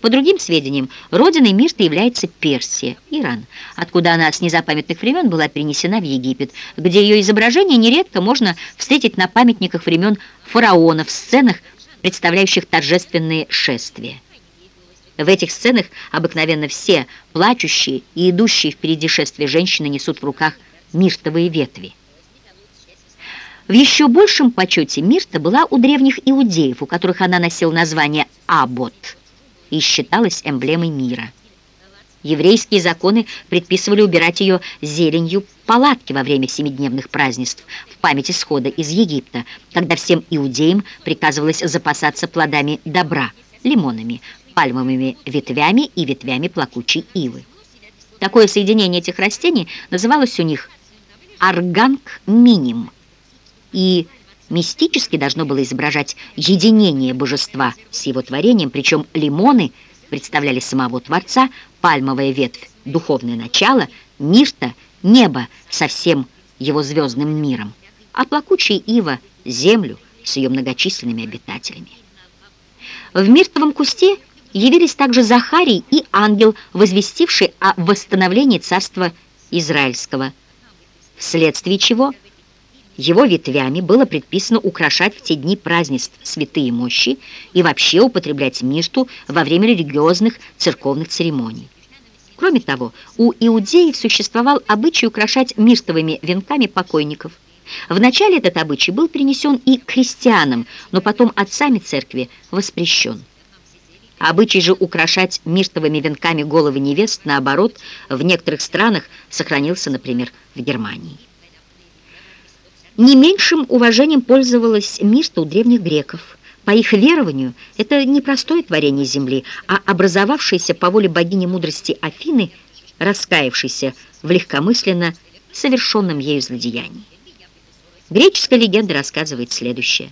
По другим сведениям, родиной Мирты является Персия, Иран, откуда она с незапамятных времен была перенесена в Египет, где ее изображение нередко можно встретить на памятниках времен фараонов, в сценах, представляющих торжественные шествия. В этих сценах обыкновенно все плачущие и идущие впереди шествия женщины несут в руках миртовые ветви. В еще большем почете Мирта была у древних иудеев, у которых она носила название Абот и считалась эмблемой мира. Еврейские законы предписывали убирать ее зеленью палатки во время семидневных празднеств в память исхода из Египта, когда всем иудеям приказывалось запасаться плодами добра, лимонами, пальмовыми ветвями и ветвями плакучей ивы. Такое соединение этих растений называлось у них арганг миним – и мистически должно было изображать единение божества с его творением, причем лимоны представляли самого Творца, пальмовая ветвь — духовное начало, мирта — небо со всем его звездным миром, а плакучая ива — землю с ее многочисленными обитателями. В миртовом кусте явились также Захарий и ангел, возвестивший о восстановлении царства Израильского, вследствие чего – его ветвями было предписано украшать в те дни празднеств святые мощи и вообще употреблять мирту во время религиозных церковных церемоний. Кроме того, у иудеев существовал обычай украшать миртовыми венками покойников. Вначале этот обычай был перенесен и к христианам, но потом отцами церкви воспрещен. Обычай же украшать миртовыми венками головы невест, наоборот, в некоторых странах сохранился, например, в Германии. Не меньшим уважением пользовалась Мирта у древних греков. По их верованию, это не простое творение земли, а образовавшееся по воле богини мудрости Афины, раскаявшейся в легкомысленно совершенном ею злодеянии. Греческая легенда рассказывает следующее.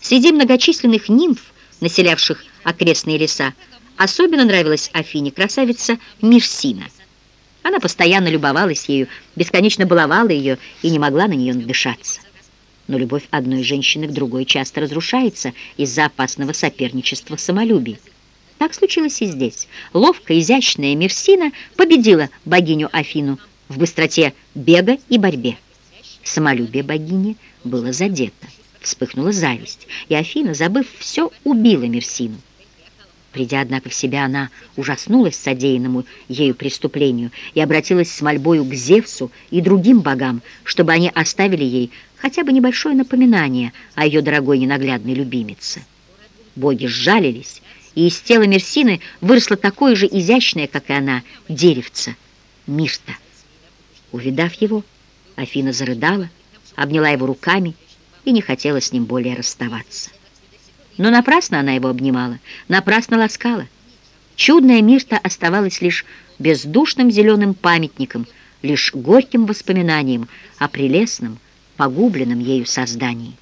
Среди многочисленных нимф, населявших окрестные леса, особенно нравилась Афине красавица Мирсина – она постоянно любовалась ею, бесконечно баловала ее и не могла на нее надышаться. Но любовь одной женщины к другой часто разрушается из-за опасного соперничества самолюбий. Так случилось и здесь. Ловко изящная Мерсина победила богиню Афину в быстроте бега и борьбе. Самолюбие богини было задето. Вспыхнула зависть, и Афина, забыв все, убила Мерсину. Придя, однако, в себя, она ужаснулась содеянному ею преступлению и обратилась с мольбою к Зевсу и другим богам, чтобы они оставили ей хотя бы небольшое напоминание о ее дорогой ненаглядной любимице. Боги сжалились, и из тела Мерсины выросло такое же изящное, как и она, деревце, Мирта. Увидав его, Афина зарыдала, обняла его руками и не хотела с ним более расставаться. Но напрасно она его обнимала, напрасно ласкала. Чудная Мирта оставалась лишь бездушным зеленым памятником, лишь горьким воспоминанием о прелестном, погубленном ею создании.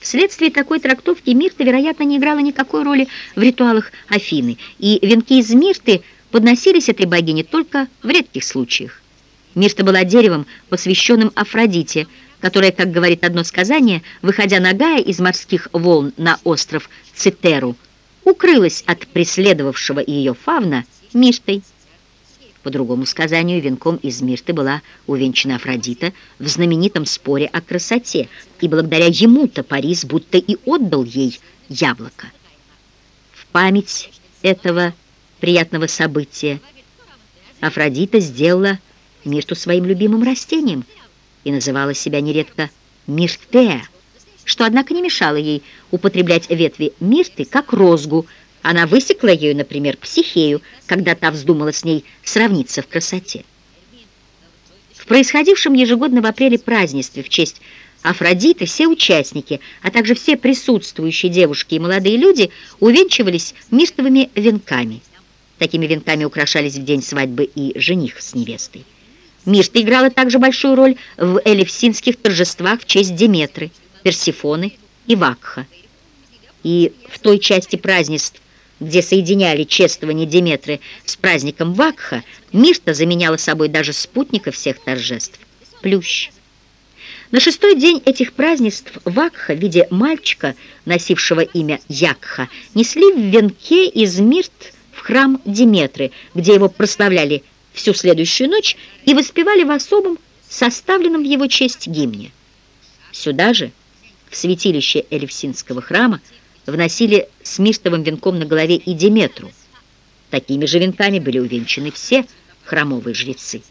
Вследствие такой трактовки Мирта, вероятно, не играла никакой роли в ритуалах Афины, и венки из Мирты подносились этой богине только в редких случаях. Мирта была деревом, посвященным Афродите, которая, как говорит одно сказание, выходя нагая из морских волн на остров Цитеру, укрылась от преследовавшего ее фавна Миртой. По другому сказанию, венком из Мирты была увенчана Афродита в знаменитом споре о красоте, и благодаря ему-то Парис будто и отдал ей яблоко. В память этого приятного события Афродита сделала Мирту своим любимым растением – и называла себя нередко Миртея, что, однако, не мешало ей употреблять ветви мирты как розгу. Она высекла ею, например, психею, когда та вздумала с ней сравниться в красоте. В происходившем ежегодно в апреле празднестве в честь Афродиты все участники, а также все присутствующие девушки и молодые люди увенчивались миртовыми венками. Такими венками украшались в день свадьбы и жених с невестой. Мирта играла также большую роль в элевсинских торжествах в честь Деметры, Персифоны и Вакха. И в той части празднеств, где соединяли чествование Деметры с праздником Вакха, Мирта заменяла собой даже спутника всех торжеств – Плющ. На шестой день этих празднеств Вакха в виде мальчика, носившего имя Якха, несли в венке из мирт в храм Диметры, где его прославляли всю следующую ночь и воспевали в особом, составленном в его честь гимне. Сюда же, в святилище Элевсинского храма, вносили с миртовым венком на голове и Диметру. Такими же венками были увенчаны все храмовые жрецы.